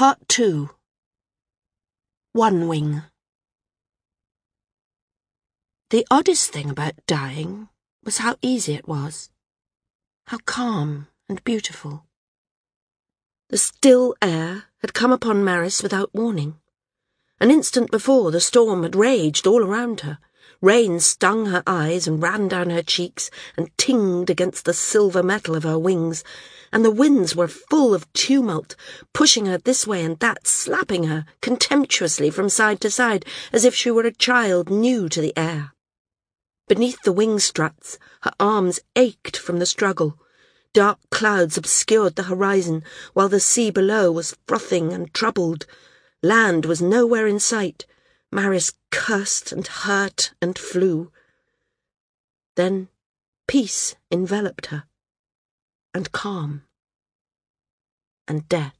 Part 2 One Wing The oddest thing about dying was how easy it was, how calm and beautiful. The still air had come upon Maris without warning. An instant before, the storm had raged all around her. Rain stung her eyes and ran down her cheeks and tinged against the silver metal of her wings, and the winds were full of tumult, pushing her this way and that, slapping her contemptuously from side to side, as if she were a child new to the air. Beneath the wing struts, her arms ached from the struggle. Dark clouds obscured the horizon, while the sea below was frothing and troubled. Land was nowhere in sight. Maris cursed and hurt and flew. Then peace enveloped her, and calm, and death.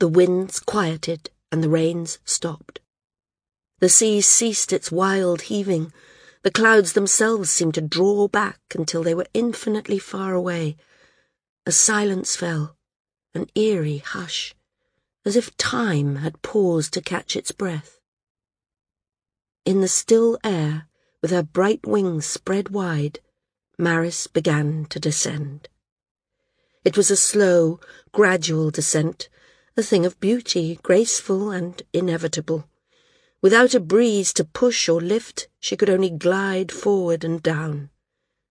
The winds quieted and the rains stopped. The sea ceased its wild heaving. The clouds themselves seemed to draw back until they were infinitely far away. A silence fell, an eerie hush as if time had paused to catch its breath. In the still air, with her bright wings spread wide, Maris began to descend. It was a slow, gradual descent, a thing of beauty, graceful and inevitable. Without a breeze to push or lift, she could only glide forward and down.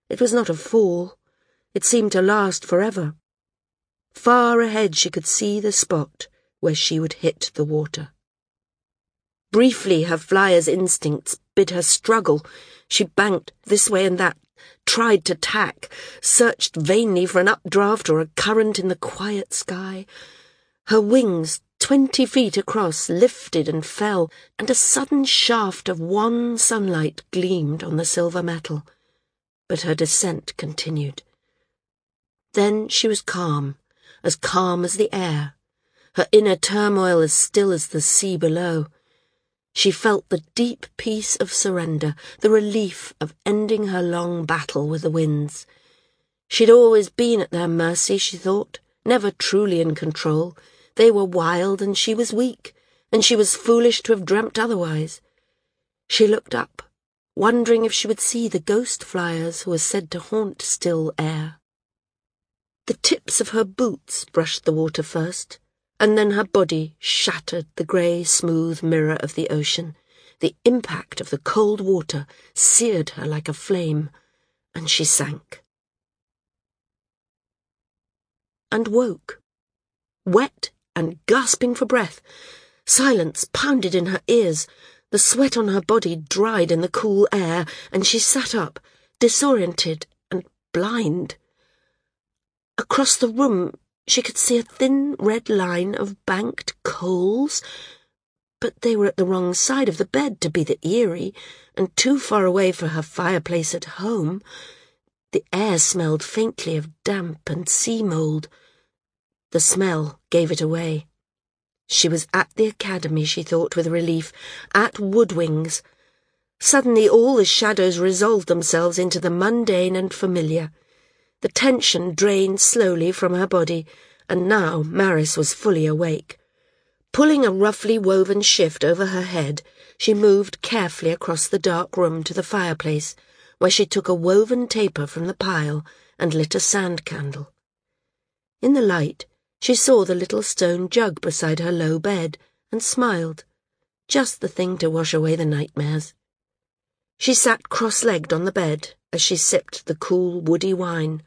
It was not a fall. It seemed to last forever. Far ahead she could see the spot where she would hit the water. Briefly, her flyer's instincts bid her struggle. She banked this way and that, tried to tack, searched vainly for an updraft or a current in the quiet sky. Her wings, twenty feet across, lifted and fell, and a sudden shaft of wan sunlight gleamed on the silver metal. But her descent continued. Then she was calm, as calm as the air her inner turmoil as still as the sea below. She felt the deep peace of surrender, the relief of ending her long battle with the winds. She'd always been at their mercy, she thought, never truly in control. They were wild and she was weak, and she was foolish to have dreamt otherwise. She looked up, wondering if she would see the ghost flyers who were said to haunt still air. The tips of her boots brushed the water first, and then her body shattered the grey, smooth mirror of the ocean. The impact of the cold water seared her like a flame, and she sank. And woke, wet and gasping for breath. Silence pounded in her ears. The sweat on her body dried in the cool air, and she sat up, disoriented and blind. Across the room, she could see a thin red line of banked coals, but they were at the wrong side of the bed to be the Eyrie, and too far away for her fireplace at home. The air smelled faintly of damp and sea mould. The smell gave it away. She was at the academy, she thought with relief, at Woodwings. Suddenly all the shadows resolved themselves into the mundane and familiar. The tension drained slowly from her body, and now Maris was fully awake. Pulling a roughly woven shift over her head, she moved carefully across the dark room to the fireplace, where she took a woven taper from the pile and lit a sand candle. In the light, she saw the little stone jug beside her low bed and smiled. Just the thing to wash away the nightmares. She sat cross-legged on the bed as she sipped the cool, woody wine,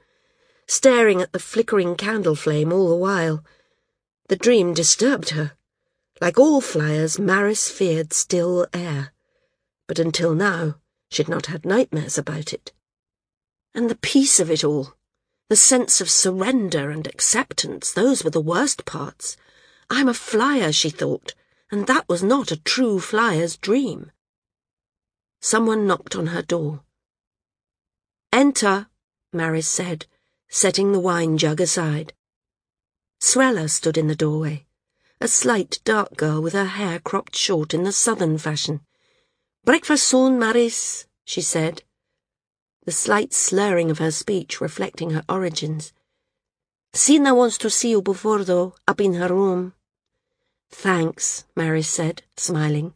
staring at the flickering candle flame all the while. The dream disturbed her. Like all flyers, Maris feared still air. But until now, she'd not had nightmares about it. And the peace of it all, the sense of surrender and acceptance, those were the worst parts. I'm a flyer, she thought, and that was not a true flyer's dream. Someone knocked on her door. Enter, Maris said, setting the wine jug aside. Srella stood in the doorway, a slight, dark girl with her hair cropped short in the southern fashion. Breakfast soon, Maris, she said, the slight slurring of her speech reflecting her origins. Sena wants to see you before, though, up in her room. Thanks, Maris said, smiling.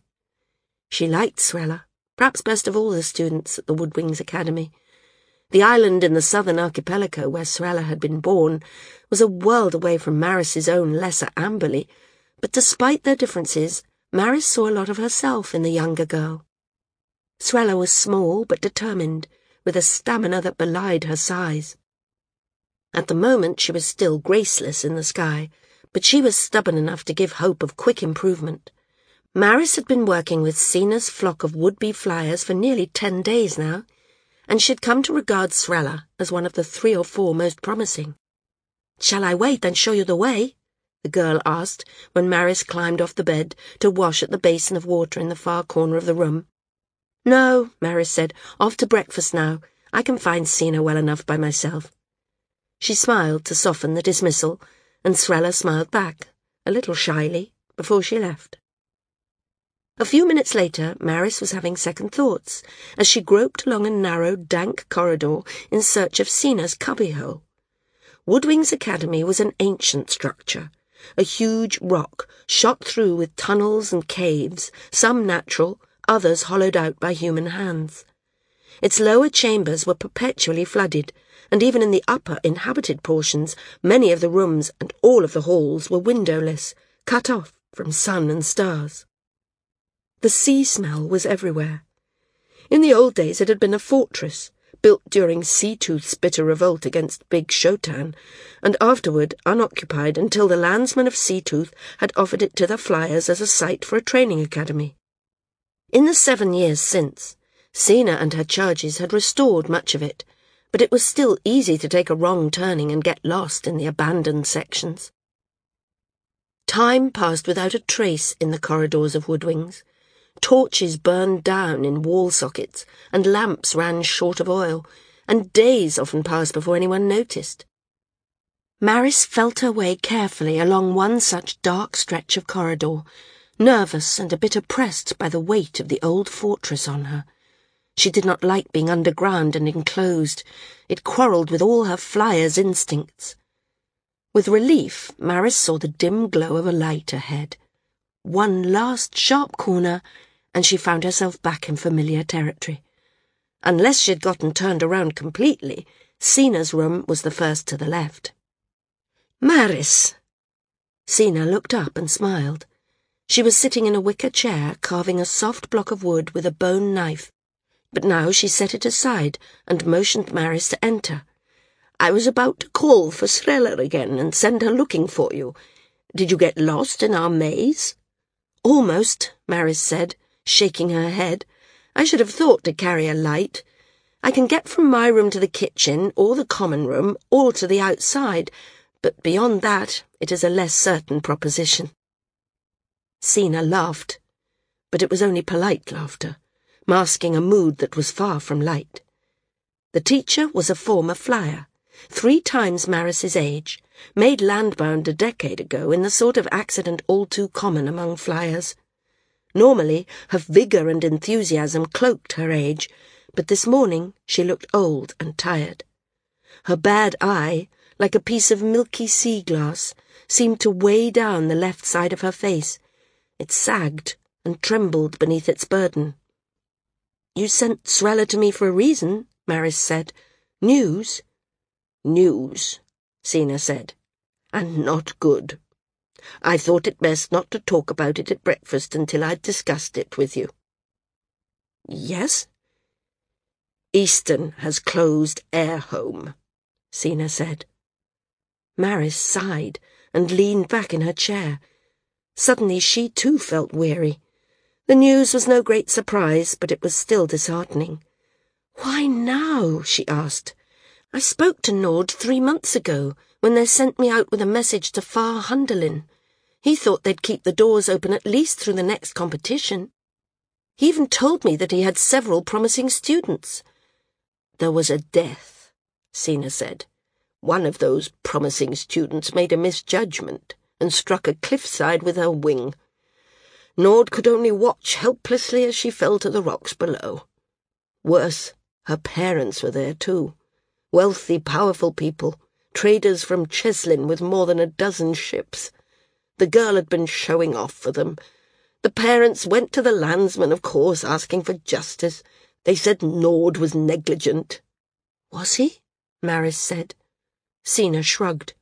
She liked Srella, perhaps best of all the students at the Woodwings Academy. The island in the southern archipelago where Srella had been born was a world away from Maris's own lesser Amberley, but despite their differences, Maris saw a lot of herself in the younger girl. Srella was small but determined, with a stamina that belied her size. At the moment she was still graceless in the sky, but she was stubborn enough to give hope of quick improvement. Maris had been working with Sena's flock of would-be flyers for nearly ten days now, and she had come to regard Srella as one of the three or four most promising. Shall I wait and show you the way? the girl asked when Maris climbed off the bed to wash at the basin of water in the far corner of the room. No, Maris said, off to breakfast now. I can find Sena well enough by myself. She smiled to soften the dismissal, and Srella smiled back, a little shyly, before she left. A few minutes later, Maris was having second thoughts as she groped along a narrow, dank corridor in search of Sena's cubbyhole. Woodwings Academy was an ancient structure, a huge rock shot through with tunnels and caves, some natural, others hollowed out by human hands. Its lower chambers were perpetually flooded, and even in the upper inhabited portions, many of the rooms and all of the halls were windowless, cut off from sun and stars. The sea smell was everywhere. In the old days it had been a fortress, built during Seatooth's bitter revolt against Big Shotan, and afterward unoccupied until the landsmen of Seatooth had offered it to the flyers as a site for a training academy. In the seven years since, Sena and her charges had restored much of it, but it was still easy to take a wrong turning and get lost in the abandoned sections. Time passed without a trace in the corridors of Woodwings. Torches burned down in wall sockets, and lamps ran short of oil, and days often passed before anyone noticed. Maris felt her way carefully along one such dark stretch of corridor, nervous and a bit oppressed by the weight of the old fortress on her. She did not like being underground and enclosed. It quarrelled with all her flyer's instincts. With relief, Maris saw the dim glow of a light ahead. One last sharp corner, and she found herself back in familiar territory. Unless she had gotten turned around completely, Sena's room was the first to the left. Maris! Sena looked up and smiled. She was sitting in a wicker chair, carving a soft block of wood with a bone knife, but now she set it aside and motioned Maris to enter. I was about to call for Srella again and send her looking for you. Did you get lost in our maze? Almost, Maris said shaking her head. I should have thought to carry a light. I can get from my room to the kitchen, or the common room, or to the outside, but beyond that it is a less certain proposition. Sena laughed, but it was only polite laughter, masking a mood that was far from light. The teacher was a former flyer, three times Maris's age, made landbound a decade ago in the sort of accident all too common among flyers. Normally, her vigour and enthusiasm cloaked her age, but this morning she looked old and tired. Her bad eye, like a piece of milky sea glass, seemed to weigh down the left side of her face. It sagged and trembled beneath its burden. You sent Srella to me for a reason, Maris said. News? News, Sena said, and not good. I thought it best not to talk about it at breakfast until I'd discussed it with you. Yes? Easton has closed Air Home, Sena said. Maris sighed and leaned back in her chair. Suddenly she too felt weary. The news was no great surprise, but it was still disheartening. Why now? she asked. I spoke to Nord three months ago, when they sent me out with a message to Far Hunderlin. He thought they'd keep the doors open at least through the next competition. He even told me that he had several promising students. There was a death, Sena said. One of those promising students made a misjudgment and struck a cliffside with her wing. Nord could only watch helplessly as she fell to the rocks below. Worse, her parents were there too. Wealthy, powerful people, traders from Cheslin with more than a dozen ships. The girl had been showing off for them. The parents went to the landsman, of course, asking for justice. They said Nord was negligent. Was he? Maris said. Sena shrugged.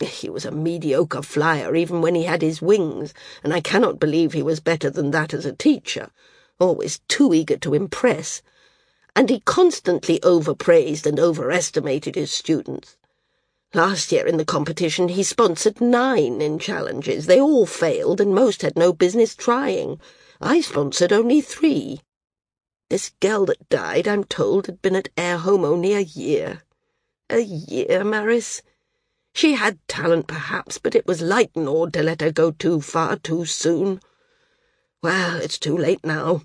He was a mediocre flyer even when he had his wings, and I cannot believe he was better than that as a teacher, always too eager to impress. And he constantly overpraised and overestimated his students. Last year in the competition he sponsored nine in challenges. They all failed, and most had no business trying. I sponsored only three. This girl that died, I'm told, had been at Air Home only a year. A year, Maris? She had talent, perhaps, but it was like Nord to let her go too far too soon. Well, it's too late now.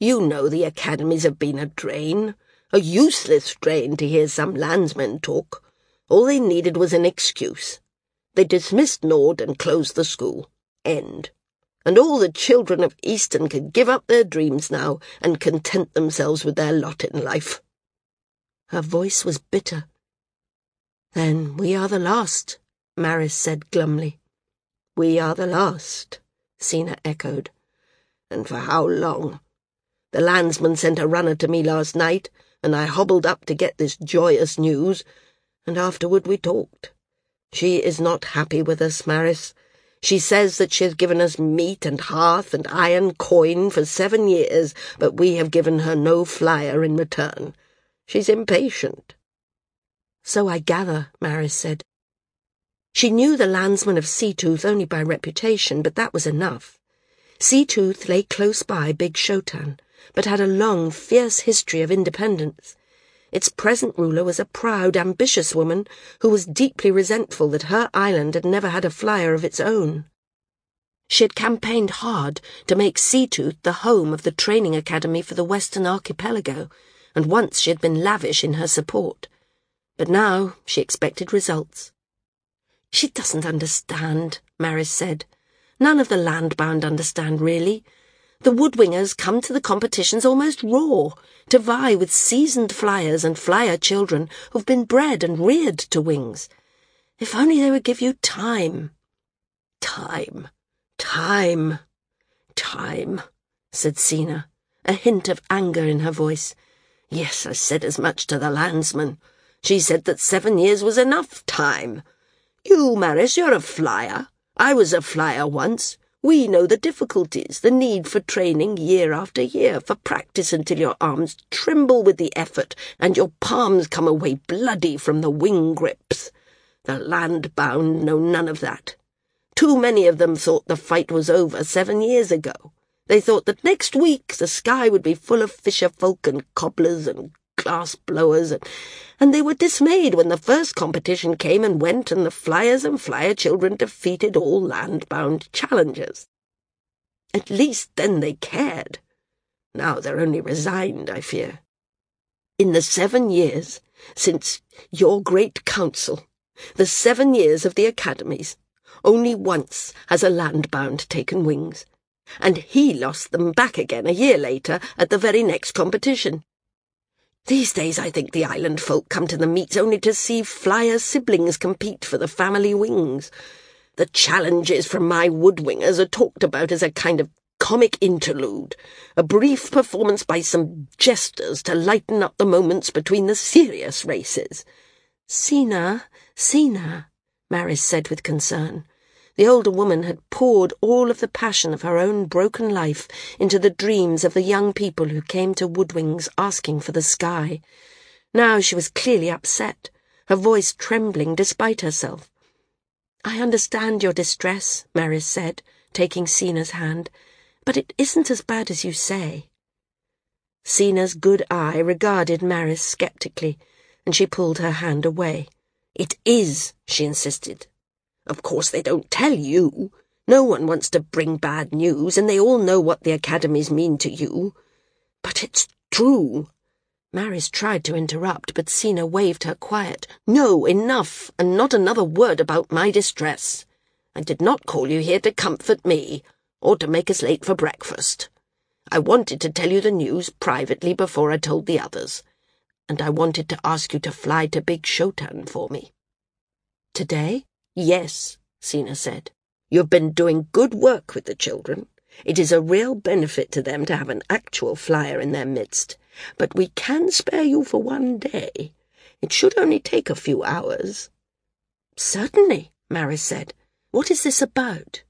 You know the academies have been a drain, a useless drain to hear some landsmen talk. All they needed was an excuse. They dismissed Nord and closed the school. End. And all the children of Easton could give up their dreams now and content themselves with their lot in life. Her voice was bitter. Then we are the last, Maris said glumly. We are the last, Sena echoed. And for how long? The landsman sent a runner to me last night, and I hobbled up to get this joyous news, and afterward we talked. She is not happy with us, Maris. She says that she has given us meat and hearth and iron coin for seven years, but we have given her no flyer in return. She's impatient. So I gather, Maris said. She knew the landsman of Seatooth only by reputation, but that was enough. Seatooth lay close by Big Shotan, but had a long, fierce history of independence. Its present ruler was a proud, ambitious woman who was deeply resentful that her island had never had a flyer of its own. She had campaigned hard to make Seatooth the home of the training academy for the Western Archipelago, and once she had been lavish in her support. But now she expected results. She doesn't understand, Maris said. None of the landbound understand, really. The woodwingers come to the competitions almost raw, to vie with seasoned flyers and flyer children who've been bred and reared to wings. If only they would give you time. Time, time, time, said Sena, a hint of anger in her voice. Yes, I said as much to the landsman. She said that seven years was enough time. You, Maris, you're a flyer. I was a flyer once. We know the difficulties, the need for training year after year, for practice until your arms tremble with the effort and your palms come away bloody from the wing grips. The land-bound know none of that. Too many of them thought the fight was over seven years ago. They thought that next week the sky would be full of fisher folk and cobblers and glass blowers, and, and they were dismayed when the first competition came and went and the flyers and flyer children defeated all land-bound challengers. At least then they cared. Now they're only resigned, I fear. In the seven years since your great council, the seven years of the academies, only once has a land-bound taken wings, and he lost them back again a year later at the very next competition. These days I think the island folk come to the meets only to see flyer siblings compete for the family wings. The challenges from my woodwingers are talked about as a kind of comic interlude, a brief performance by some jesters to lighten up the moments between the serious races. Sena, Sena, Maris said with concern. The older woman had poured all of the passion of her own broken life into the dreams of the young people who came to Woodwings asking for the sky. Now she was clearly upset, her voice trembling despite herself. I understand your distress, Maris said, taking Sena's hand, but it isn't as bad as you say. Sena's good eye regarded Maris sceptically, and she pulled her hand away. It is, she insisted. Of course they don't tell you. No one wants to bring bad news, and they all know what the academies mean to you. But it's true. Maris tried to interrupt, but Sena waved her quiet. No, enough, and not another word about my distress. I did not call you here to comfort me, or to make us late for breakfast. I wanted to tell you the news privately before I told the others, and I wanted to ask you to fly to Big Shotan for me. today? Yes, Sena said. You've been doing good work with the children. It is a real benefit to them to have an actual flyer in their midst. But we can spare you for one day. It should only take a few hours. Certainly, Maris said. What is this about?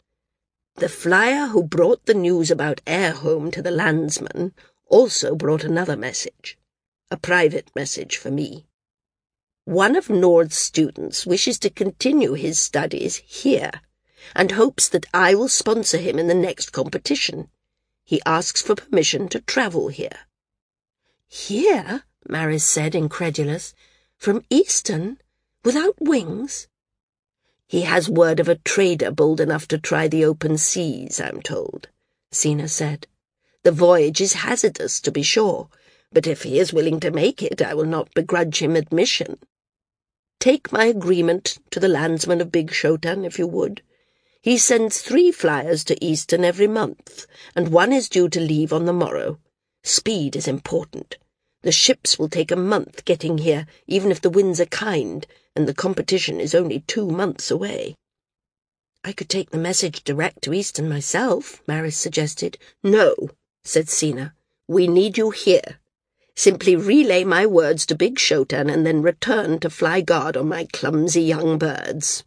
The flyer who brought the news about Airhome to the landsman also brought another message. A private message for me. One of Nord's students wishes to continue his studies here and hopes that I will sponsor him in the next competition. He asks for permission to travel here. Here? Maris said, incredulous. From Easton? Without wings? He has word of a trader bold enough to try the open seas, I'm told, Sena said. The voyage is hazardous, to be sure, but if he is willing to make it, I will not begrudge him admission. Take my agreement to the landsman of Big Shotan, if you would. He sends three flyers to Easton every month, and one is due to leave on the morrow. Speed is important. The ships will take a month getting here, even if the winds are kind, and the competition is only two months away. I could take the message direct to Easton myself, Maris suggested. No, said Sena. We need you here. Simply relay my words to Big Shotan and then return to fly guard on my clumsy young birds.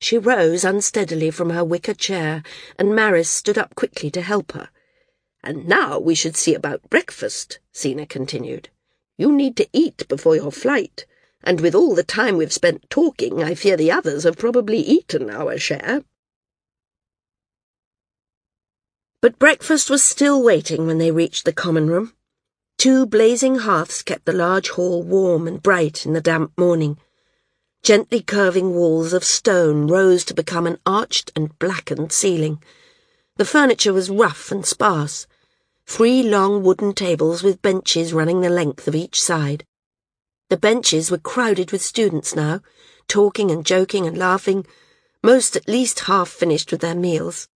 She rose unsteadily from her wicker chair, and Maris stood up quickly to help her. And now we should see about breakfast, Sena continued. You need to eat before your flight, and with all the time we've spent talking, I fear the others have probably eaten our share. But breakfast was still waiting when they reached the common room. Two blazing hearths kept the large hall warm and bright in the damp morning. Gently curving walls of stone rose to become an arched and blackened ceiling. The furniture was rough and sparse, three long wooden tables with benches running the length of each side. The benches were crowded with students now, talking and joking and laughing, most at least half finished with their meals.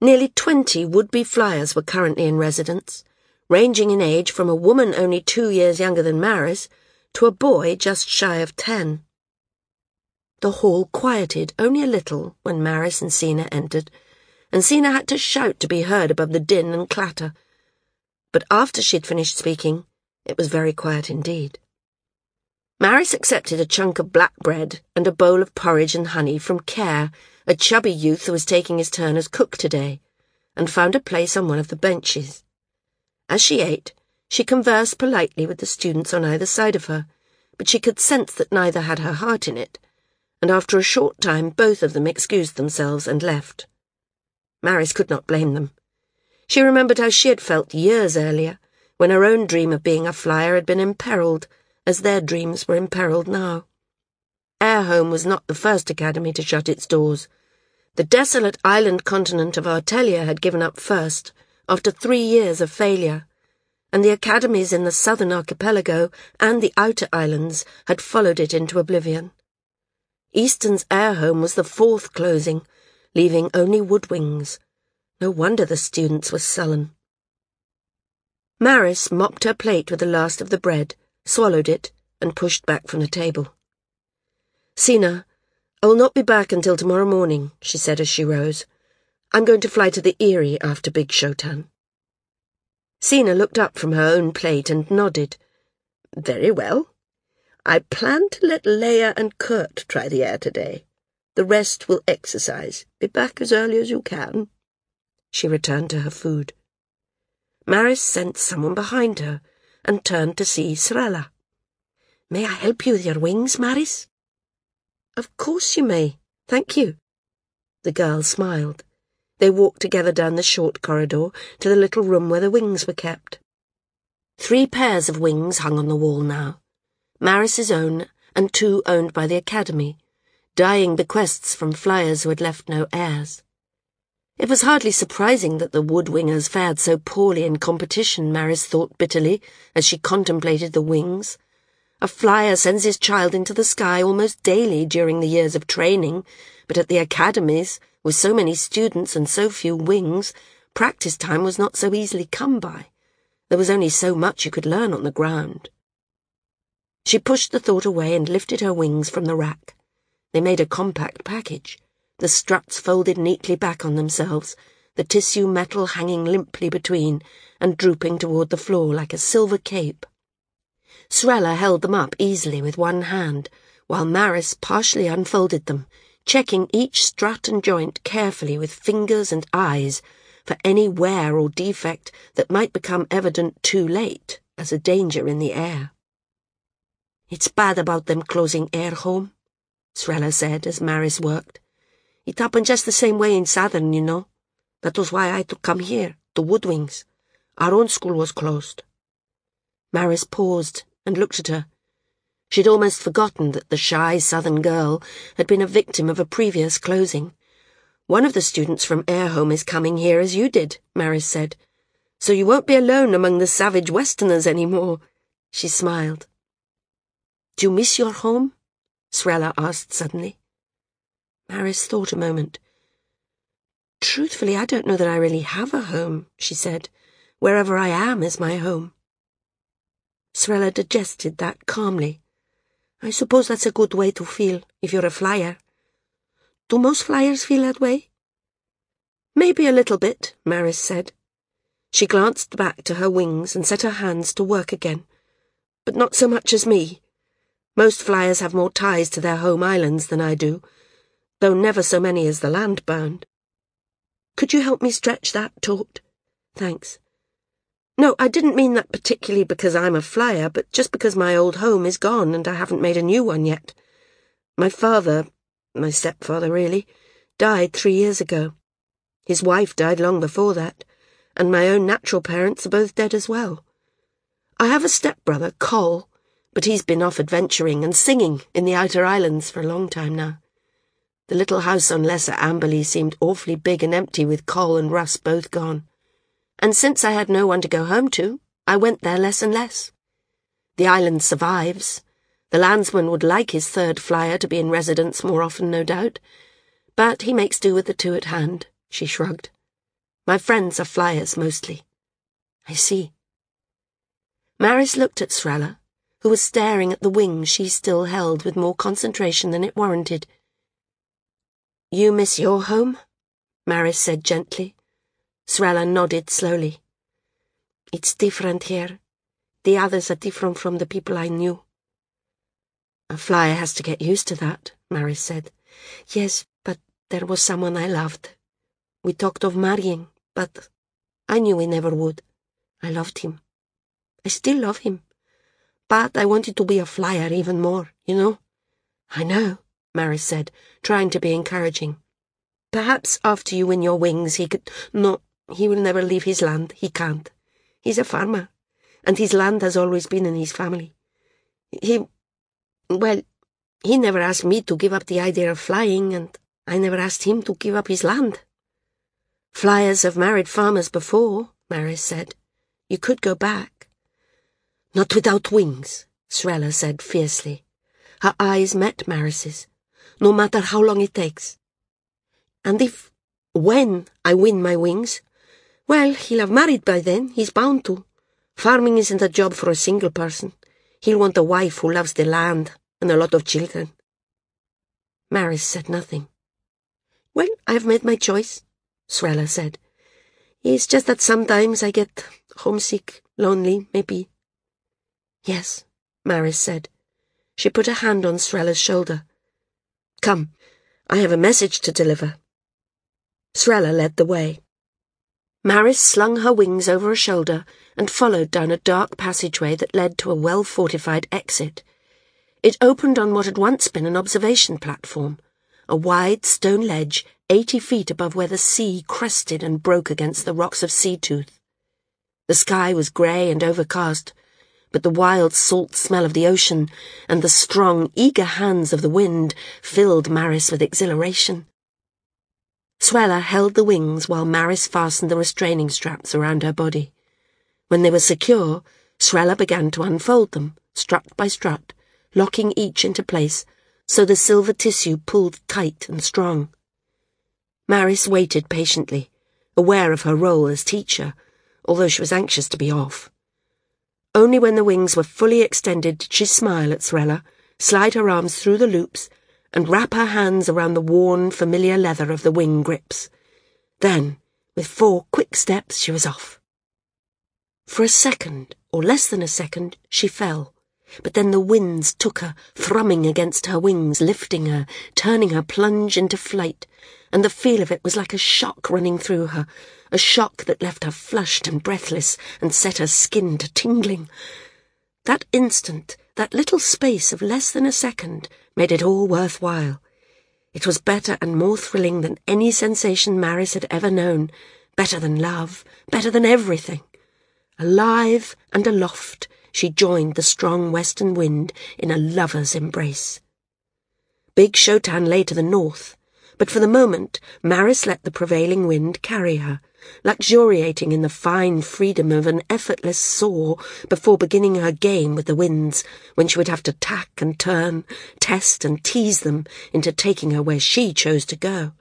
Nearly twenty would-be flyers were currently in residence, ranging in age from a woman only two years younger than Maris to a boy just shy of ten. The hall quieted only a little when Maris and Sena entered, and Sena had to shout to be heard above the din and clatter but after she'd finished speaking, it was very quiet indeed. Maris accepted a chunk of black bread and a bowl of porridge and honey from Care, a chubby youth who was taking his turn as cook today, and found a place on one of the benches. As she ate, she conversed politely with the students on either side of her, but she could sense that neither had her heart in it, and after a short time both of them excused themselves and left. Maris could not blame them. She remembered how she had felt years earlier, when her own dream of being a flyer had been imperilled, as their dreams were imperilled now. Airhome was not the first academy to shut its doors. The desolate island continent of Artelia had given up first, after three years of failure, and the academies in the southern archipelago and the outer islands had followed it into oblivion. Easton's Airhome was the fourth closing, leaving only Woodwings, no wonder the students were sullen. Maris mopped her plate with the last of the bread, swallowed it, and pushed back from the table. Sena, I will not be back until tomorrow morning, she said as she rose. I'm going to fly to the Eyrie after Big Shotan. Sena looked up from her own plate and nodded. Very well. I plan to let Leia and Kurt try the air today. The rest will exercise. Be back as early as you can. She returned to her food. Maris sent someone behind her and turned to see Srella. May I help you with your wings, Maris? Of course you may. Thank you. The girl smiled. They walked together down the short corridor to the little room where the wings were kept. Three pairs of wings hung on the wall now. Maris's own and two owned by the Academy, dying bequests from flyers who had left no heirs. It was hardly surprising that the woodwingers fared so poorly in competition, Maris thought bitterly, as she contemplated the wings. A flyer sends his child into the sky almost daily during the years of training, but at the academies, with so many students and so few wings, practice time was not so easily come by. There was only so much you could learn on the ground. She pushed the thought away and lifted her wings from the rack. They made a compact package, the struts folded neatly back on themselves, the tissue metal hanging limply between and drooping toward the floor like a silver cape. Srella held them up easily with one hand, while Maris partially unfolded them, checking each strut and joint carefully with fingers and eyes for any wear or defect that might become evident too late as a danger in the air. It's bad about them closing Airhome, Srella said as Maris worked. It happened just the same way in Southern, you know. That was why I had to come here, to Woodwings. Our own school was closed. Maris paused and looked at her. She'd almost forgotten that the shy southern girl had been a victim of a previous closing. One of the students from Air Home is coming here as you did, Maris said. So you won't be alone among the savage Westerners any more. She smiled. Do you miss your home? Srella asked suddenly. Maris thought a moment. Truthfully, I don't know that I really have a home, she said. Wherever I am is my home. Srella digested that calmly. I suppose that's a good way to feel if you're a flyer. Do most flyers feel that way? Maybe a little bit, Maris said. She glanced back to her wings and set her hands to work again. But not so much as me. Most flyers have more ties to their home islands than I do, though never so many as the land-bound. Could you help me stretch that taut? Thanks. No, I didn't mean that particularly because I'm a flyer, but just because my old home is gone and I haven't made a new one yet. My father, my stepfather really, died three years ago. His wife died long before that, and my own natural parents are both dead as well. I have a stepbrother, Coll, but he's been off adventuring and singing in the outer islands for a long time now. The little house on Lesser Amberley seemed awfully big and empty with Coll and Russ both gone and since I had no one to go home to, I went there less and less. The island survives. The landsman would like his third flyer to be in residence more often, no doubt, but he makes do with the two at hand, she shrugged. My friends are flyers mostly. I see. Maris looked at Srella, who was staring at the wings she still held with more concentration than it warranted. You miss your home? Maris said gently. Srella nodded slowly. It's different here. The others are different from the people I knew. A flyer has to get used to that, Maris said. Yes, but there was someone I loved. We talked of marrying, but I knew we never would. I loved him. I still love him. But I wanted to be a flyer even more, you know? I know, Maris said, trying to be encouraging. Perhaps after you win your wings he could... No, he will never leave his land. He can't. He's a farmer, and his land has always been in his family. He, well, he never asked me to give up the idea of flying, and I never asked him to give up his land. Flyers have married farmers before, Maris said. You could go back. Not without wings, Srella said fiercely. Her eyes met Maris's, no matter how long it takes. And if, when I win my wings, well, he'll have married by then. He's bound to. Farming isn't a job for a single person. He'll want a wife who loves the land and a lot of children. Maris said nothing. Well, I've made my choice, Srella said. It's just that sometimes I get homesick, lonely, maybe. Yes, Maris said. She put a hand on Srella's shoulder. Come, I have a message to deliver. Srella led the way. Maris slung her wings over a shoulder and followed down a dark passageway that led to a well-fortified exit. It opened on what had once been an observation platform, a wide stone ledge eighty feet above where the sea crested and broke against the rocks of Seatooth. The sky was grey and overcast, but the wild salt smell of the ocean and the strong, eager hands of the wind filled Maris with exhilaration. Srella held the wings while Maris fastened the restraining straps around her body. When they were secure, Srella began to unfold them, strut by strut, locking each into place so the silver tissue pulled tight and strong. Maris waited patiently, aware of her role as teacher, although she was anxious to be off. Only when the wings were fully extended did she smile at Srella, slide her arms through the loops, and wrap her hands around the worn, familiar leather of the wing grips. Then, with four quick steps, she was off. For a second, or less than a second, she fell. But then the winds took her, thrumming against her wings, lifting her, turning her plunge into flight, and the feel of it was like a shock running through her, a shock that left her flushed and breathless and set her skin to tingling. That instant, that little space of less than a second, made it all worthwhile. It was better and more thrilling than any sensation Maris had ever known, better than love, better than everything. Alive and aloft, she joined the strong western wind in a lover's embrace. Big Shotan lay to the north, but for the moment Maris let the prevailing wind carry her, luxuriating in the fine freedom of an effortless soar before beginning her game with the winds, when she would have to tack and turn, test and tease them into taking her where she chose to go.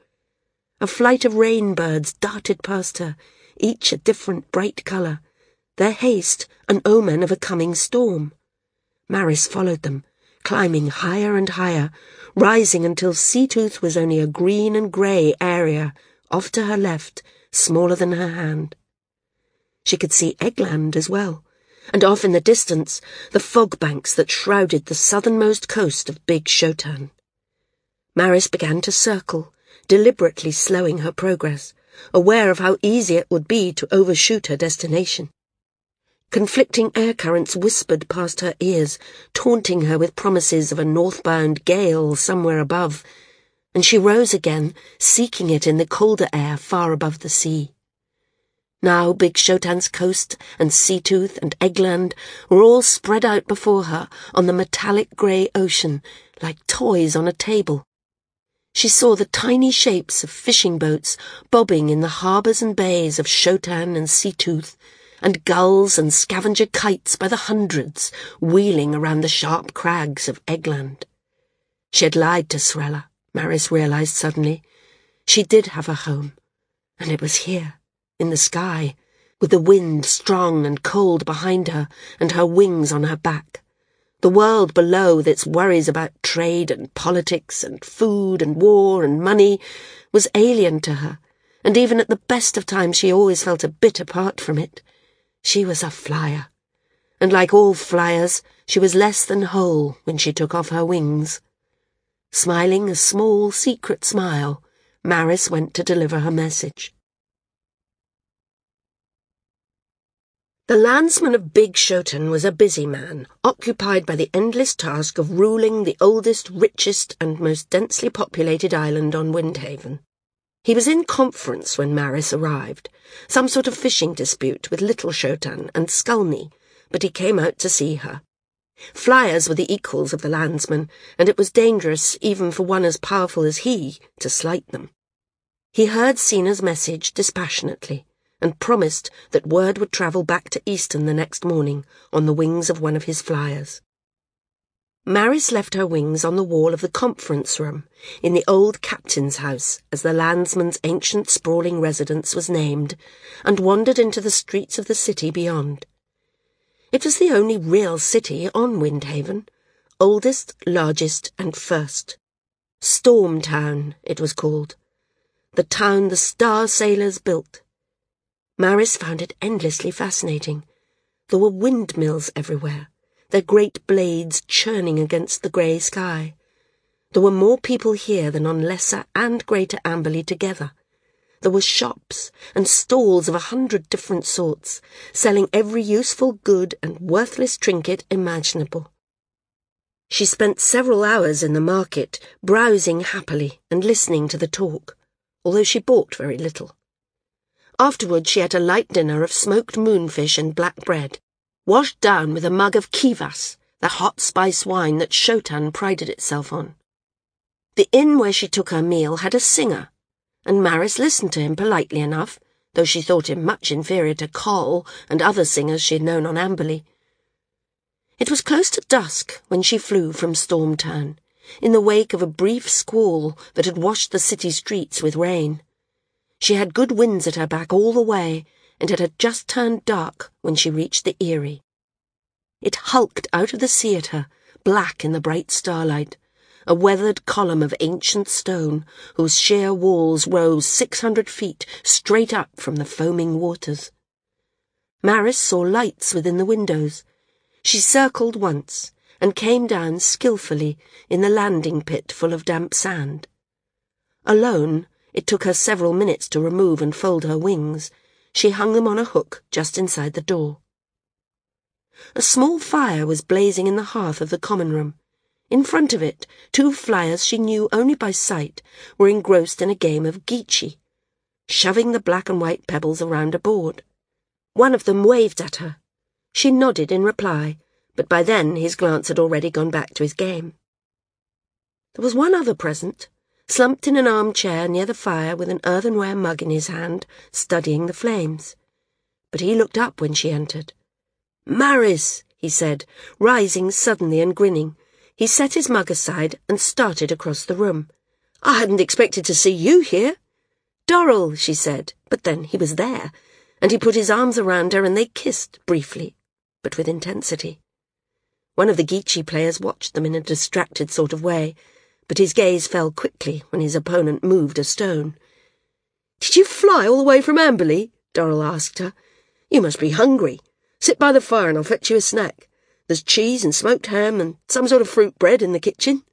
A flight of rainbirds darted past her, each a different bright colour, their haste an omen of a coming storm. Maris followed them, climbing higher and higher, rising until Seatooth was only a green and grey area, off to her left, smaller than her hand. She could see Eggland as well, and off in the distance, the fog banks that shrouded the southernmost coast of Big Shotan. Maris began to circle, deliberately slowing her progress, aware of how easy it would be to overshoot her destination. Conflicting air currents whispered past her ears, taunting her with promises of a northbound gale somewhere above, and she rose again, seeking it in the colder air far above the sea. Now Big Shotan's coast and Seatooth and Eggland were all spread out before her on the metallic grey ocean, like toys on a table. She saw the tiny shapes of fishing boats bobbing in the harbours and bays of Shotan and Seatooth, and gulls and scavenger kites by the hundreds wheeling around the sharp crags of Eggland. She had lied to Srella, Maris realized suddenly. She did have a home, and it was here, in the sky, with the wind strong and cold behind her and her wings on her back. The world below, with its worries about trade and politics and food and war and money, was alien to her, and even at the best of times she always felt a bit apart from it. She was a flyer, and like all flyers, she was less than whole when she took off her wings. Smiling a small, secret smile, Maris went to deliver her message. The landsman of Big Shotan was a busy man, occupied by the endless task of ruling the oldest, richest, and most densely populated island on Windhaven. He was in conference when Maris arrived, some sort of fishing dispute with Little Shotan and Skulny, but he came out to see her. Flyers were the equals of the landsman, and it was dangerous, even for one as powerful as he, to slight them. He heard Sena's message dispassionately, and promised that word would travel back to Easton the next morning on the wings of one of his flyers. Maris left her wings on the wall of the conference room in the old captain's house, as the landsman's ancient sprawling residence was named, and wandered into the streets of the city beyond. It was the only real city on Windhaven, oldest, largest, and first. Storm Town, it was called. The town the star sailors built. Maris found it endlessly fascinating. There were windmills everywhere their great blades churning against the grey sky. There were more people here than on Lesser and Greater Amberley together. There were shops and stalls of a hundred different sorts, selling every useful good and worthless trinket imaginable. She spent several hours in the market, browsing happily and listening to the talk, although she bought very little. Afterward she ate a light dinner of smoked moonfish and black bread, washed down with a mug of kivas, the hot spice wine that Shotan prided itself on. The inn where she took her meal had a singer, and Maris listened to him politely enough, though she thought him much inferior to Coll and other singers she had known on Amberley. It was close to dusk when she flew from Stormtown, in the wake of a brief squall that had washed the city streets with rain. She had good winds at her back all the way, and it had just turned dark when she reached the Eyrie. It hulked out of the sea at her, black in the bright starlight, a weathered column of ancient stone whose sheer walls rose six hundred feet straight up from the foaming waters. Maris saw lights within the windows. She circled once and came down skilfully in the landing pit full of damp sand. Alone, it took her several minutes to remove and fold her wings. She hung them on a hook just inside the door. A small fire was blazing in the hearth of the common room. In front of it, two flyers she knew only by sight were engrossed in a game of geechee, shoving the black and white pebbles around a board. One of them waved at her. She nodded in reply, but by then his glance had already gone back to his game. There was one other present, slumped in an armchair near the fire with an earthenware mug in his hand, studying the flames. But he looked up when she entered. Maris, he said, rising suddenly and grinning. He set his mug aside and started across the room. I hadn't expected to see you here. Dorrel, she said, but then he was there, and he put his arms around her and they kissed briefly, but with intensity. One of the geechee players watched them in a distracted sort of way, but his gaze fell quickly when his opponent moved a stone. Did you fly all the way from Amberley? Dorrel asked her. You must be hungry. Sit by the fire and I'll fetch you a snack. There's cheese and smoked ham and some sort of fruit bread in the kitchen.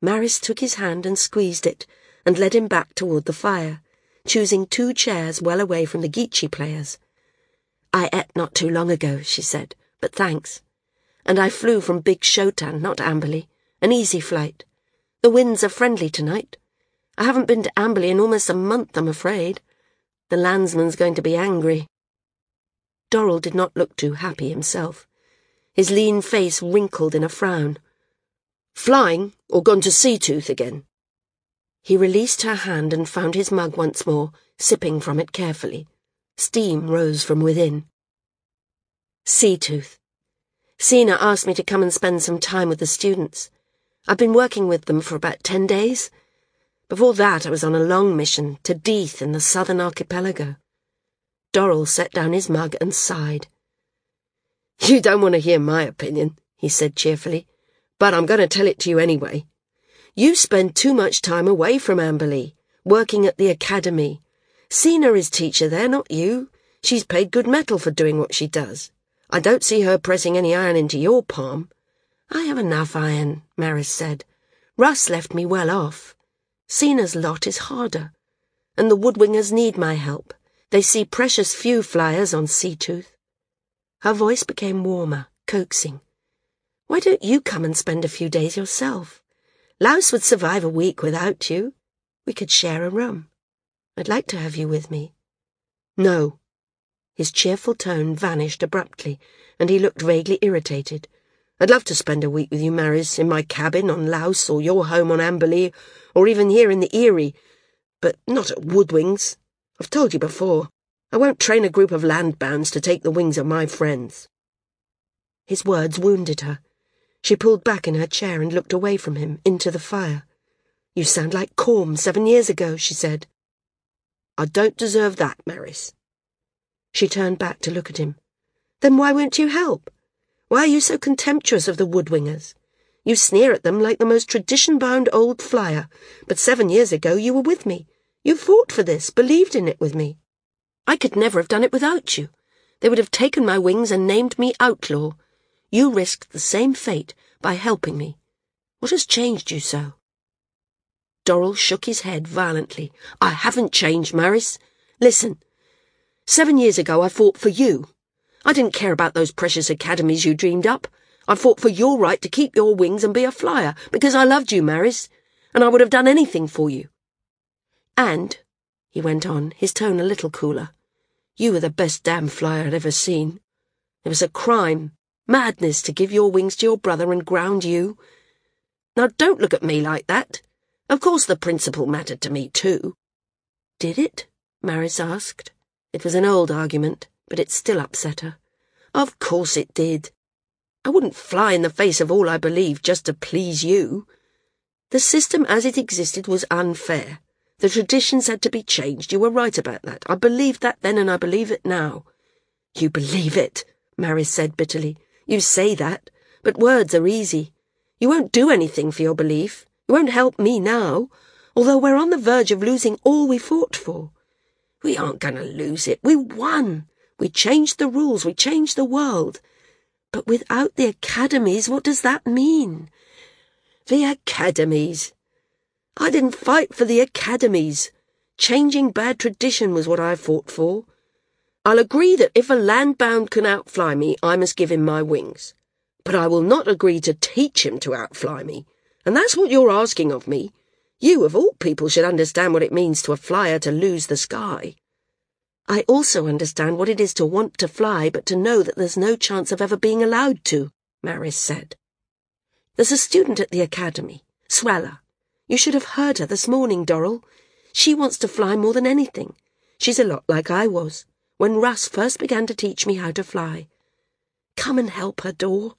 Maris took his hand and squeezed it and led him back toward the fire, choosing two chairs well away from the geechee players. I ate not too long ago, she said, but thanks. And I flew from Big Shotan, not Amberley. An easy flight. The winds are friendly tonight. I haven't been to Amberley in almost a month, I'm afraid. The landsman's going to be angry. Dorrel did not look too happy himself. His lean face wrinkled in a frown. Flying, or gone to Seatooth again? He released her hand and found his mug once more, sipping from it carefully. Steam rose from within. Seatooth. Sena asked me to come and spend some time with the students. I've been working with them for about ten days. Before that, I was on a long mission to Deeth in the southern archipelago. Dorrel set down his mug and sighed. You don't want to hear my opinion, he said cheerfully, but I'm going to tell it to you anyway. You spend too much time away from Amberley, working at the academy. Sena is teacher there, not you. She's paid good metal for doing what she does. I don't see her pressing any iron into your palm. I have enough iron, Maris said. Russ left me well off. Sena's lot is harder, and the woodwingers need my help. They see precious few flyers on Seatooth. Her voice became warmer, coaxing. Why don't you come and spend a few days yourself? Louse would survive a week without you. We could share a room. I'd like to have you with me. No. His cheerful tone vanished abruptly, and he looked vaguely irritated. I'd love to spend a week with you, Maris, in my cabin on Louse or your home on Amberley, or even here in the Eyrie, but not at Woodwings. I've told you before, I won't train a group of landbounds to take the wings of my friends. His words wounded her. She pulled back in her chair and looked away from him into the fire. You sound like Corm seven years ago, she said. I don't deserve that, Maris. She turned back to look at him. Then why won't you help? Why are you so contemptuous of the woodwingers? You sneer at them like the most tradition-bound old flyer, but seven years ago you were with me. You fought for this, believed in it with me. I could never have done it without you. They would have taken my wings and named me outlaw. You risked the same fate by helping me. What has changed you so? Dorrel shook his head violently. I haven't changed, Maris. Listen. Seven years ago I fought for you. I didn't care about those precious academies you dreamed up. I fought for your right to keep your wings and be a flyer, because I loved you, Maris, and I would have done anything for you. And, he went on, his tone a little cooler, you were the best damn flyer I'd ever seen. It was a crime, madness to give your wings to your brother and ground you. Now don't look at me like that. Of course the principle mattered to me too. Did it? Maris asked. It was an old argument, but it still upset her. Of course it did. I wouldn't fly in the face of all I believed just to please you. The system as it existed was unfair. The traditions had to be changed. You were right about that. I believed that then and I believe it now. You believe it, Maris said bitterly. You say that, but words are easy. You won't do anything for your belief. You won't help me now, although we're on the verge of losing all we fought for. We aren't going to lose it. We won. We changed the rules. We changed the world. But without the academies, what does that mean? The academies. I didn't fight for the academies. Changing bad tradition was what I fought for. I'll agree that if a landbound can outfly me, I must give him my wings. But I will not agree to teach him to outfly me. And that's what you're asking of me. You, of all people, should understand what it means to a flyer to lose the sky. I also understand what it is to want to fly, but to know that there's no chance of ever being allowed to, Maris said. There's a student at the academy, Srella. You should have heard her this morning, Dorrel. She wants to fly more than anything. She's a lot like I was, when Russ first began to teach me how to fly. Come and help her, Dor.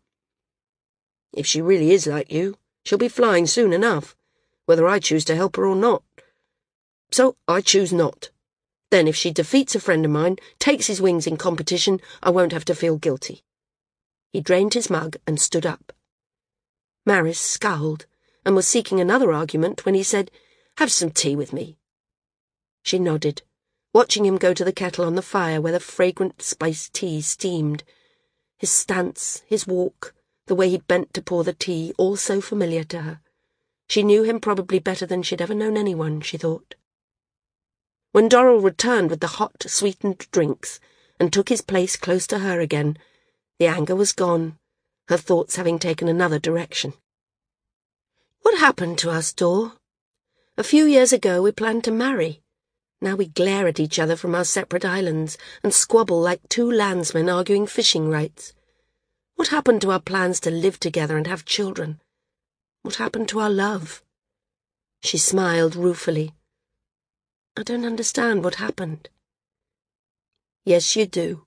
If she really is like you, she'll be flying soon enough, whether I choose to help her or not. So I choose not. Then if she defeats a friend of mine, takes his wings in competition, I won't have to feel guilty. He drained his mug and stood up. Maris scowled and was seeking another argument when he said, Have some tea with me. She nodded, watching him go to the kettle on the fire where the fragrant spiced tea steamed. His stance, his walk, the way he'd bent to pour the tea, all so familiar to her. She knew him probably better than she'd ever known anyone, she thought. When Dorrel returned with the hot, sweetened drinks and took his place close to her again, the anger was gone, her thoughts having taken another direction. What happened to us, Dor? A few years ago we planned to marry. Now we glare at each other from our separate islands and squabble like two landsmen arguing fishing rights. What happened to our plans to live together and have children? What happened to our love? She smiled ruefully. I don't understand what happened. Yes, you do,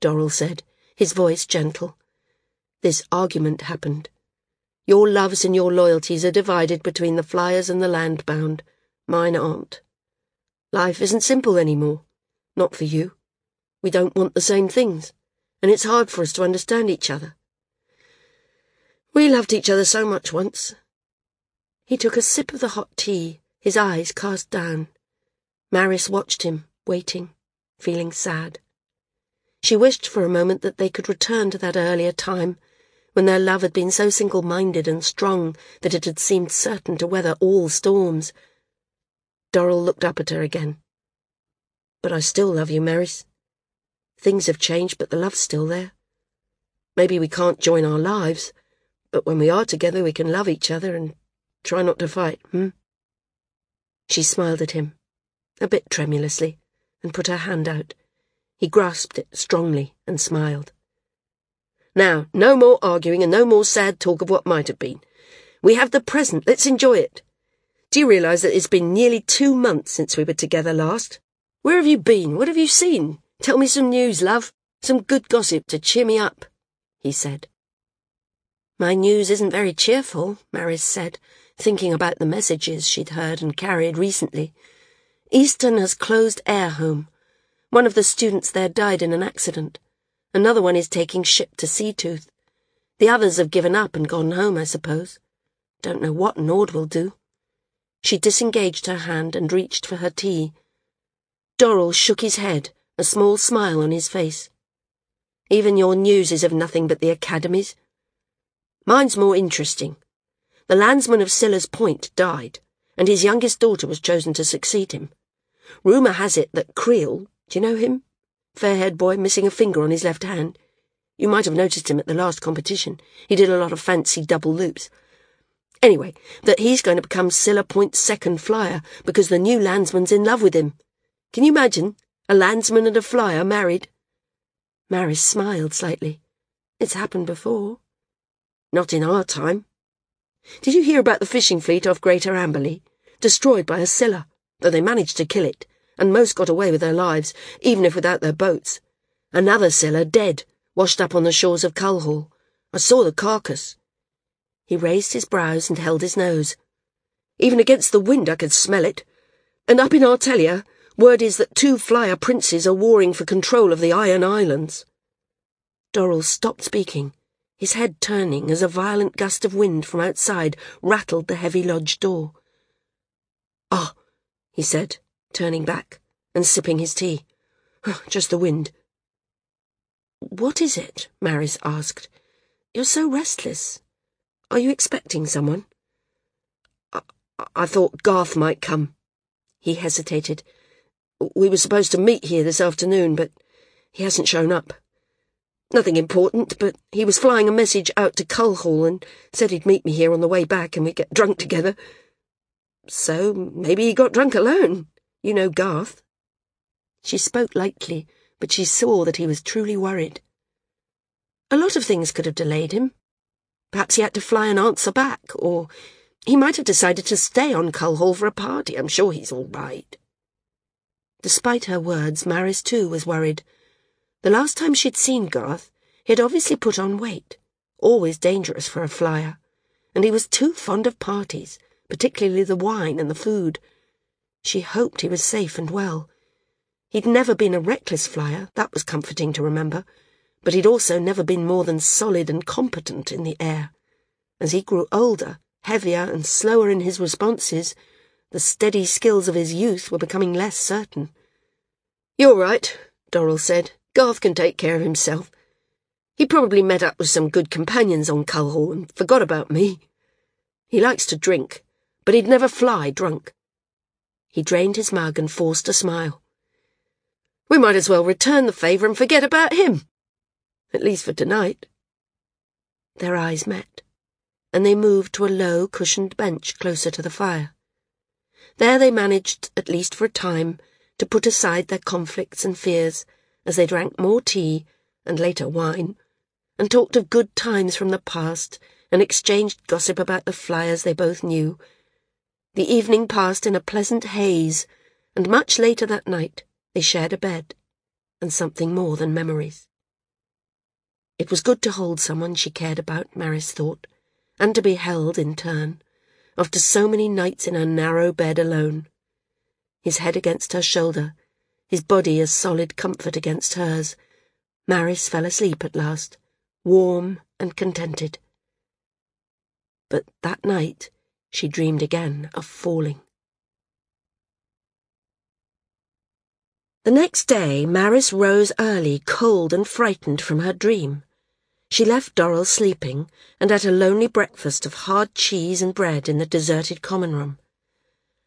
Dorrel said, his voice gentle. This argument happened. Your loves and your loyalties are divided between the flyers and the landbound. Mine aren't. Life isn't simple any more. Not for you. We don't want the same things and it's hard for us to understand each other. We loved each other so much once. He took a sip of the hot tea, his eyes cast down. Maris watched him, waiting, feeling sad. She wished for a moment that they could return to that earlier time, when their love had been so single-minded and strong that it had seemed certain to weather all storms. Dorrel looked up at her again. But I still love you, Maris. Things have changed, but the love's still there. Maybe we can't join our lives, but when we are together we can love each other and try not to fight, hmm? She smiled at him, a bit tremulously, and put her hand out. He grasped it strongly and smiled. Now, no more arguing and no more sad talk of what might have been. We have the present, let's enjoy it. Do you realise that it's been nearly two months since we were together last? Where have you been? What have you seen? Tell me some news, love. Some good gossip to cheer me up, he said. My news isn't very cheerful, Maris said, thinking about the messages she'd heard and carried recently. Easton has closed Airhome. One of the students there died in an accident. Another one is taking ship to Seatooth. The others have given up and gone home, I suppose. Don't know what Nord will do. She disengaged her hand and reached for her tea. Dorrel shook his head a small smile on his face. Even your news is of nothing but the academies. Mine's more interesting. The landsman of Silla's Point died, and his youngest daughter was chosen to succeed him. Rumour has it that Creel, do you know him? Fair-haired boy missing a finger on his left hand. You might have noticed him at the last competition. He did a lot of fancy double loops. Anyway, that he's going to become Silla Point's second flyer because the new landsman's in love with him. Can you imagine? A landsman and a flyer married? Maris smiled slightly. It's happened before. Not in our time. Did you hear about the fishing fleet off Greater Amberley? Destroyed by a Scylla, though they managed to kill it, and most got away with their lives, even if without their boats. Another Scylla dead, washed up on the shores of Culhall. I saw the carcass. He raised his brows and held his nose. Even against the wind I could smell it. And up in Artelia, Word is that two flyer princes are warring for control of the Iron Islands. Dorrel stopped speaking, his head turning as a violent gust of wind from outside rattled the heavy lodge door. Ah, he said, turning back and sipping his tea. Just the wind. What is it? Maris asked. You're so restless. Are you expecting someone? I, I thought Garth might come. He hesitated. We were supposed to meet here this afternoon, but he hasn't shown up. Nothing important, but he was flying a message out to Culhall and said he'd meet me here on the way back and we'd get drunk together. So maybe he got drunk alone. You know Garth. She spoke lightly, but she saw that he was truly worried. A lot of things could have delayed him. Perhaps he had to fly an answer back, or he might have decided to stay on Culhall for a party. I'm sure he's all right. Despite her words, Maris too was worried. The last time she'd seen Garth, he had obviously put on weight, always dangerous for a flyer, and he was too fond of parties, particularly the wine and the food. She hoped he was safe and well. He'd never been a reckless flyer, that was comforting to remember, but he'd also never been more than solid and competent in the air. As he grew older, heavier and slower in his responses, the steady skills of his youth were becoming less certain. You're right, Dorrel said. Garth can take care of himself. He probably met up with some good companions on Culhall and forgot about me. He likes to drink, but he'd never fly drunk. He drained his mug and forced a smile. We might as well return the favour and forget about him. At least for tonight. Their eyes met, and they moved to a low, cushioned bench closer to the fire. There they managed, at least for a time, to put aside their conflicts and fears as they drank more tea, and later wine, and talked of good times from the past, and exchanged gossip about the flyers they both knew. The evening passed in a pleasant haze, and much later that night they shared a bed, and something more than memories. It was good to hold someone she cared about, Maris thought, and to be held in turn, after so many nights in her narrow bed alone. His head against her shoulder, his body a solid comfort against hers, Maris fell asleep at last, warm and contented. But that night she dreamed again of falling. The next day Maris rose early, cold and frightened from her dream. She left Dorrel sleeping and ate a lonely breakfast of hard cheese and bread in the deserted common room.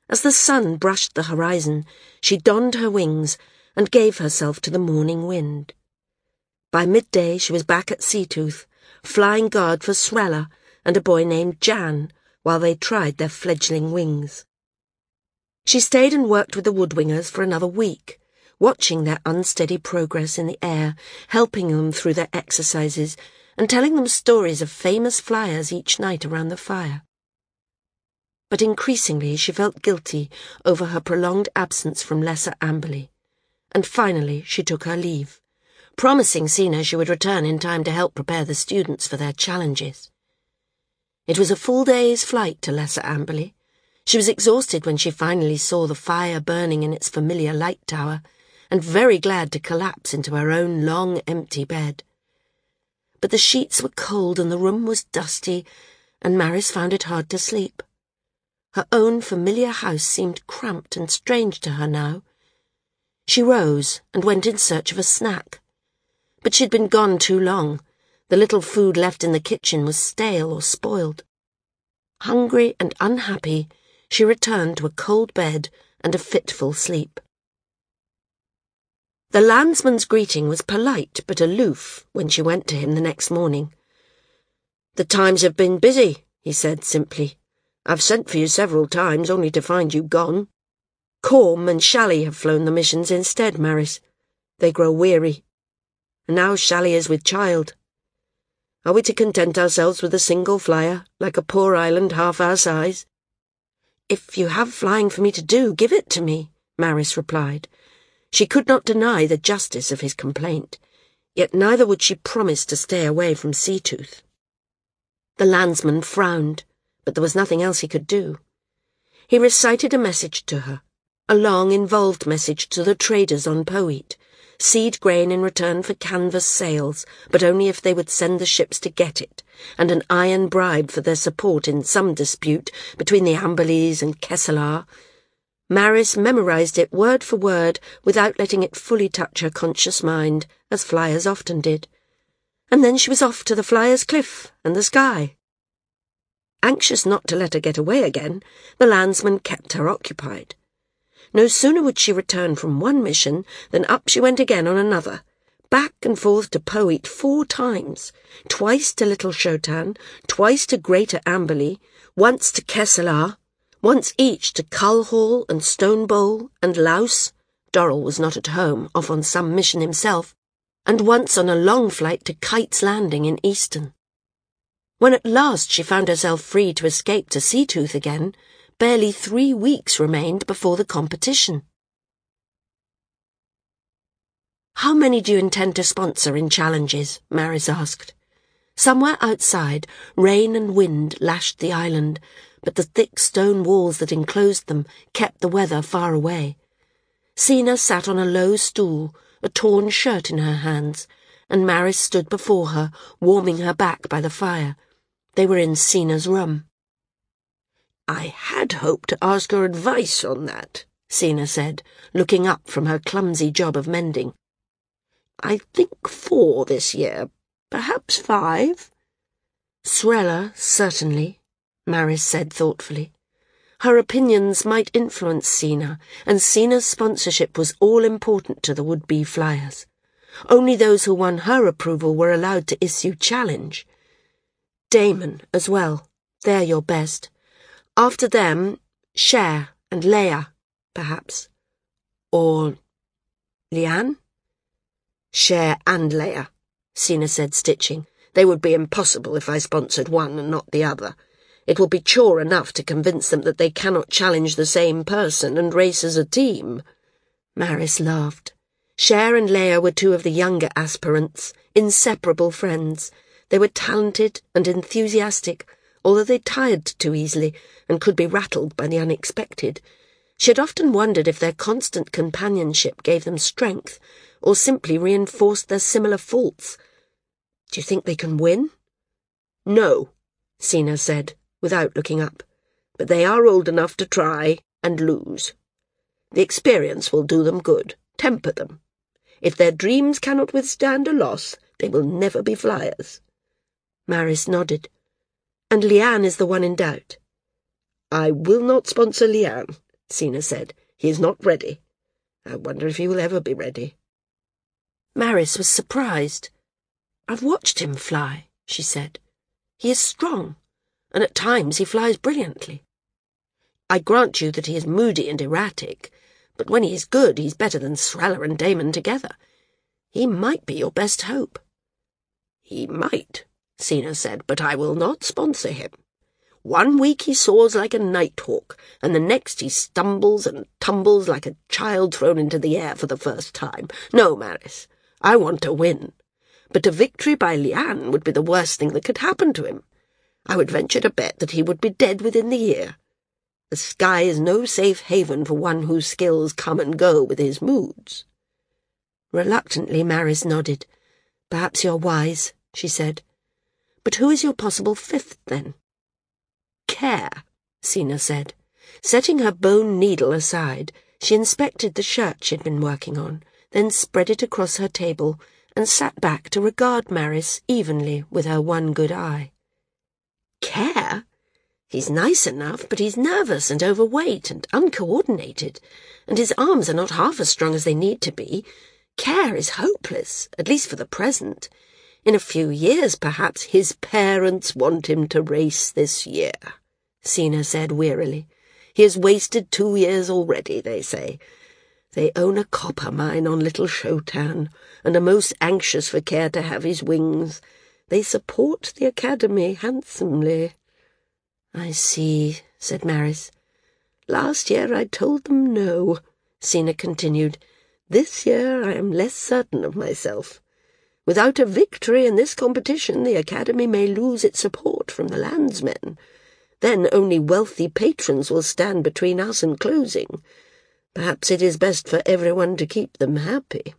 As the sun brushed the horizon, she donned her wings and gave herself to the morning wind. By midday she was back at Seatooth, flying guard for Srella and a boy named Jan while they tried their fledgling wings. She stayed and worked with the woodwingers for another week, watching their unsteady progress in the air, helping them through their exercises, and telling them stories of famous flyers each night around the fire but increasingly she felt guilty over her prolonged absence from Lesser Amberley, and finally she took her leave, promising Sena she would return in time to help prepare the students for their challenges. It was a full day's flight to Lesser Amberley. She was exhausted when she finally saw the fire burning in its familiar light tower, and very glad to collapse into her own long, empty bed. But the sheets were cold and the room was dusty, and Maris found it hard to sleep. Her own familiar house seemed cramped and strange to her now. She rose and went in search of a snack. But she'd been gone too long. The little food left in the kitchen was stale or spoiled. Hungry and unhappy, she returned to a cold bed and a fitful sleep. The landsman's greeting was polite but aloof when she went to him the next morning. The times have been busy, he said simply. I've sent for you several times, only to find you gone. Corm and Shally have flown the missions instead, Maris. They grow weary. And now Shally is with child. Are we to content ourselves with a single flyer, like a poor island half our size? If you have flying for me to do, give it to me, Maris replied. She could not deny the justice of his complaint, yet neither would she promise to stay away from Seatooth. The landsman frowned but there was nothing else he could do. He recited a message to her, a long, involved message to the traders on Poet, seed grain in return for canvas sails, but only if they would send the ships to get it, and an iron bribe for their support in some dispute between the Amberleys and Kesselar. Maris memorized it word for word without letting it fully touch her conscious mind, as flyers often did. And then she was off to the flyer's cliff and the sky. Anxious not to let her get away again, the landsman kept her occupied. No sooner would she return from one mission than up she went again on another, back and forth to Poet four times, twice to Little Shotan, twice to Greater Amberley, once to Kesselar, once each to Culhall and Stonebowl and Louse. Dorrel was not at home, off on some mission himself, and once on a long flight to Kite's Landing in Easton. When at last she found herself free to escape to Seatooth again, barely three weeks remained before the competition. How many do you intend to sponsor in challenges? Maris asked. Somewhere outside, rain and wind lashed the island, but the thick stone walls that enclosed them kept the weather far away. Sena sat on a low stool, a torn shirt in her hands, and Maris stood before her, warming her back by the fire. They were in Sena's room. I had hoped to ask her advice on that, Sena said, looking up from her clumsy job of mending. I think four this year, perhaps five. Srella, certainly, Maris said thoughtfully. Her opinions might influence Sena, and Sena's sponsorship was all important to the would-be flyers. Only those who won her approval were allowed to issue challenge. Damon as well. They're your best. After them, Cher and Leia, perhaps. Or Liane? Cher and Leia, Sena said, stitching. They would be impossible if I sponsored one and not the other. It will be chore enough to convince them that they cannot challenge the same person and race as a team. Maris laughed. Cher and Leia were two of the younger aspirants, inseparable friends. They were talented and enthusiastic, although they tired too easily and could be rattled by the unexpected. She had often wondered if their constant companionship gave them strength, or simply reinforced their similar faults. Do you think they can win? No, Sena said, without looking up. But they are old enough to try and lose. The experience will do them good, temper them. If their dreams cannot withstand a loss, they will never be flyers. Maris nodded. And Liane is the one in doubt. I will not sponsor Liane, Sena said. He is not ready. I wonder if he will ever be ready. Maris was surprised. I've watched him fly, she said. He is strong, and at times he flies brilliantly. I grant you that he is moody and erratic, but when he is good, he's better than Srella and Damon together. He might be your best hope. He might, Sena said, but I will not sponsor him. One week he soars like a nighthawk, and the next he stumbles and tumbles like a child thrown into the air for the first time. No, Maris, I want to win. But a victory by Liane would be the worst thing that could happen to him. I would venture to bet that he would be dead within the year. The sky is no safe haven for one whose skills come and go with his moods. Reluctantly, Maris nodded. Perhaps you're wise, she said. But who is your possible fifth, then? Kerr, Sena said. Setting her bone needle aside, she inspected the shirt she'd been working on, then spread it across her table and sat back to regard Maris evenly with her one good eye. Kerr? He's nice enough, but he's nervous and overweight and uncoordinated, and his arms are not half as strong as they need to be. Kerr is hopeless, at least for the present. In a few years, perhaps, his parents want him to race this year, Sena said wearily. He has wasted two years already, they say. They own a copper mine on Little Shotan, and are most anxious for Kerr to have his wings. They support the Academy handsomely. I see, said Maris. Last year I told them no, Sena continued. This year I am less certain of myself. Without a victory in this competition, the Academy may lose its support from the landsmen. Then only wealthy patrons will stand between us and closing. Perhaps it is best for everyone to keep them happy.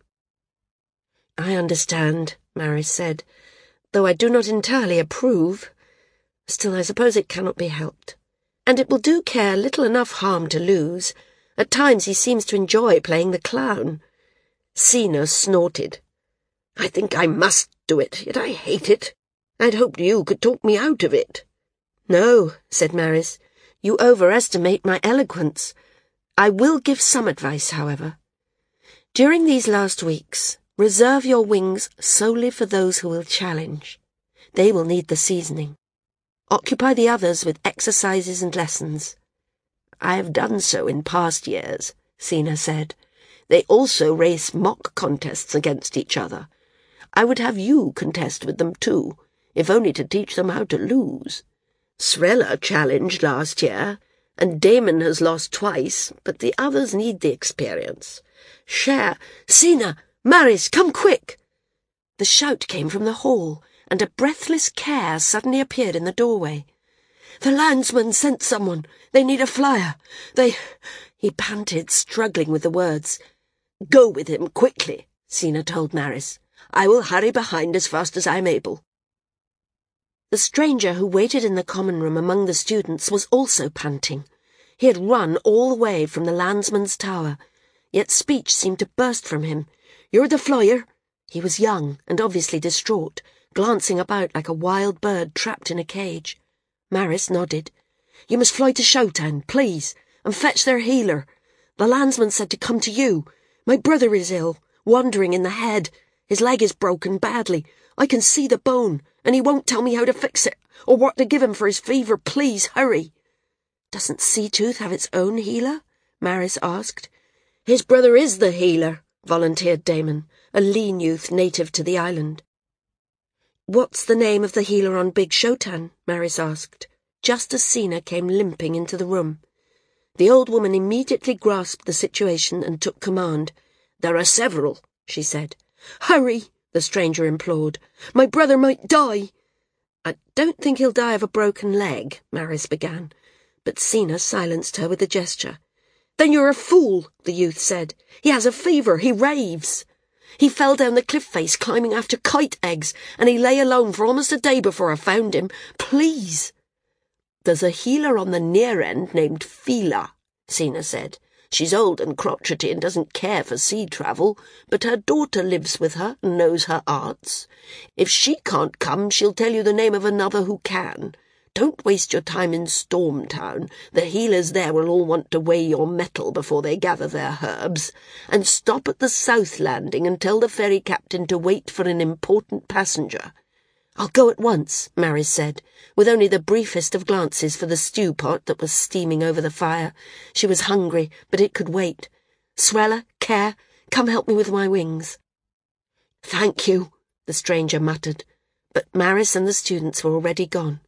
I understand, Maris said, though I do not entirely approve. Still, I suppose it cannot be helped. And it will do Kerr little enough harm to lose. At times he seems to enjoy playing the clown. Sena snorted. I think I must do it, yet I hate it. I'd hoped you could talk me out of it. No, said Maris. You overestimate my eloquence. I will give some advice, however. During these last weeks, reserve your wings solely for those who will challenge. They will need the seasoning. Occupy the others with exercises and lessons. I have done so in past years, Sena said. They also race mock contests against each other. I would have you contest with them too, if only to teach them how to lose. Srella challenged last year, and Damon has lost twice, but the others need the experience. Share, Sena, Maris, come quick! The shout came from the hall, and a breathless Kerr suddenly appeared in the doorway. The landsman sent someone. They need a flyer. They... He panted, struggling with the words. Go with him, quickly, Sena told Maris. I will hurry behind as fast as I'm able. The stranger who waited in the common room among the students was also panting. He had run all the way from the landsman's tower, yet speech seemed to burst from him. You're the flyer? He was young and obviously distraught, glancing about like a wild bird trapped in a cage. Maris nodded. You must fly to Stormtown, please, and fetch their healer. The landsman said to come to you. My brother is ill, wandering in the head. His leg is broken badly. I can see the bone, and he won't tell me how to fix it, or what to give him for his fever. Please, hurry. Doesn't Seatooth have its own healer? Maris asked. His brother is the healer, volunteered Damon, a lean youth native to the island. What's the name of the healer on Big Shotan? Maris asked, just as Sena came limping into the room. The old woman immediately grasped the situation and took command. There are several, she said. Hurry, the stranger implored. My brother might die. I don't think he'll die of a broken leg, Maris began, but Sena silenced her with a gesture. Then you're a fool, the youth said. He has a fever. He raves. He fell down the cliff face climbing after kite eggs, and he lay alone for almost a day before I found him. Please. There's a healer on the near end named Fila, Sena said. She's old and crotchety and doesn't care for sea travel, but her daughter lives with her and knows her arts. If she can't come, she'll tell you the name of another who can. Don't waste your time in Stormtown. The healers there will all want to weigh your metal before they gather their herbs. And stop at the South Landing and tell the ferry captain to wait for an important passenger. I'll go at once, Maris said, with only the briefest of glances for the stew pot that was steaming over the fire. She was hungry, but it could wait. Srella, Kerr, come help me with my wings. Thank you, the stranger muttered, but Maris and the students were already gone.